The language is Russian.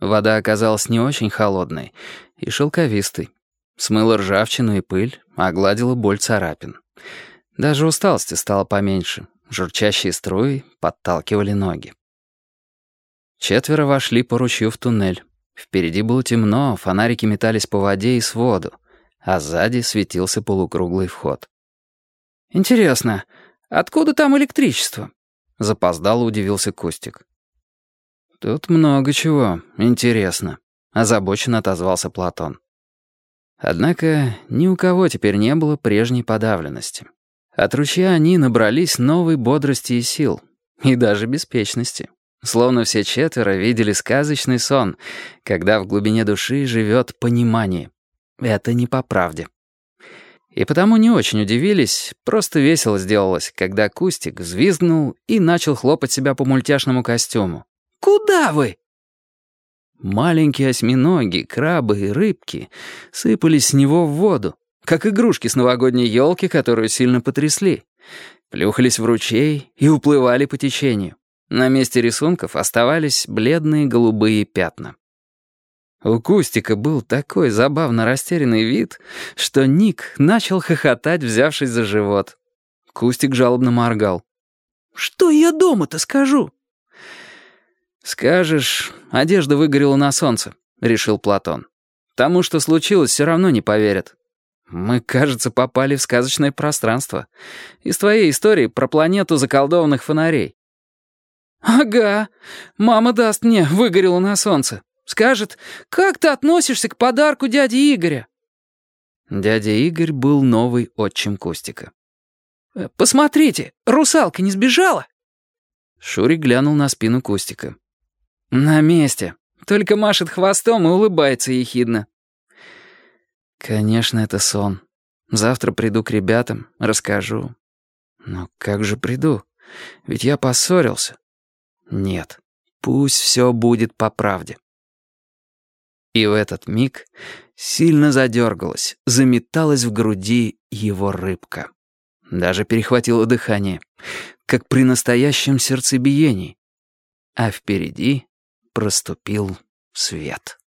Вода оказалась не очень холодной и шелковистой. Смыла ржавчину и пыль, огладила боль царапин. Даже усталости стало поменьше. Журчащие струи подталкивали ноги. Четверо вошли по ручью в туннель. Впереди было темно, фонарики метались по воде и своду, а сзади светился полукруглый вход. «Интересно, откуда там электричество?» Запоздало удивился Костик. «Тут много чего. Интересно», — озабоченно отозвался Платон. Однако ни у кого теперь не было прежней подавленности. От ручья они набрались новой бодрости и сил, и даже беспечности. Словно все четверо видели сказочный сон, когда в глубине души живет понимание. Это не по правде. И потому не очень удивились, просто весело сделалось, когда Кустик взвизгнул и начал хлопать себя по мультяшному костюму. «Куда вы?» Маленькие осьминоги, крабы и рыбки сыпались с него в воду, как игрушки с новогодней елки, которую сильно потрясли. Плюхались в ручей и уплывали по течению. На месте рисунков оставались бледные голубые пятна. У Кустика был такой забавно растерянный вид, что Ник начал хохотать, взявшись за живот. Кустик жалобно моргал. «Что я дома-то скажу?» «Скажешь, одежда выгорела на солнце», — решил Платон. «Тому, что случилось, все равно не поверят. Мы, кажется, попали в сказочное пространство. Из твоей истории про планету заколдованных фонарей». «Ага, мама даст мне, выгорела на солнце. Скажет, как ты относишься к подарку дяди Игоря?» Дядя Игорь был новый отчим Кустика. «Посмотрите, русалка не сбежала?» Шурик глянул на спину Кустика. «На месте. Только машет хвостом и улыбается ехидно». «Конечно, это сон. Завтра приду к ребятам, расскажу». «Но как же приду? Ведь я поссорился». «Нет, пусть все будет по правде». И в этот миг сильно задергалась, заметалась в груди его рыбка. Даже перехватило дыхание, как при настоящем сердцебиении. А впереди проступил свет.